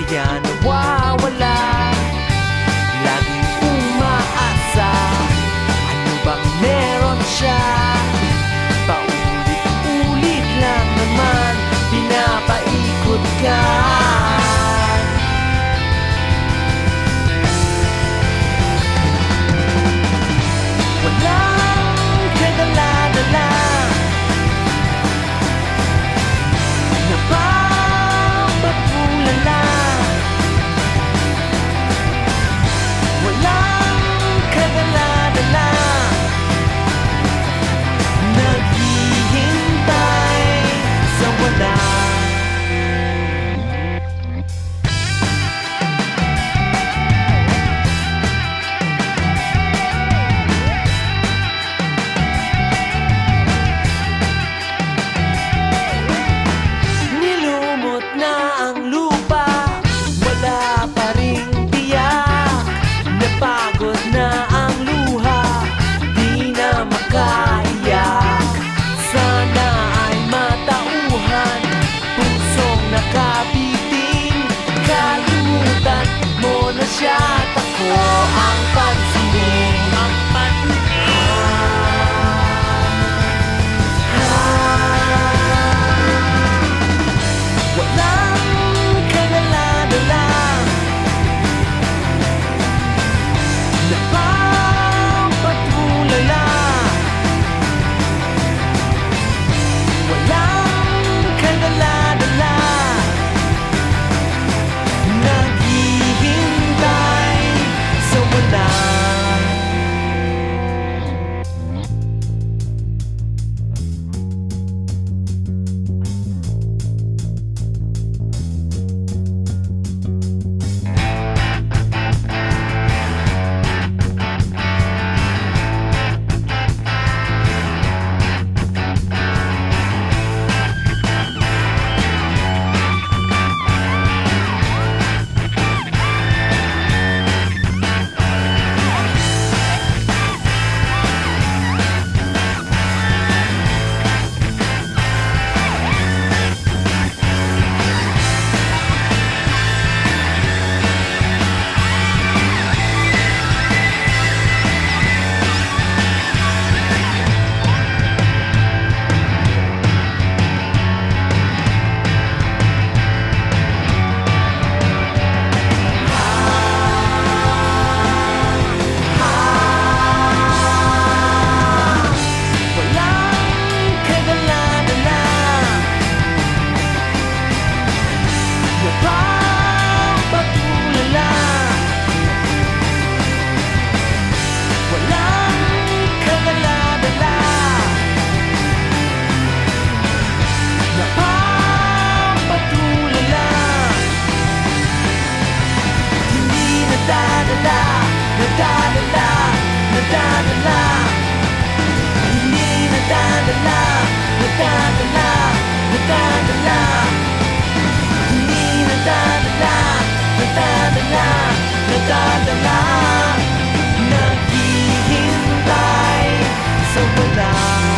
yan nawawala good now. nadadala, nadadala. Hindi nadadala, nadadala, nadadala. Hindi nadadala, nadadala, nadadala. Naghihintay sa walang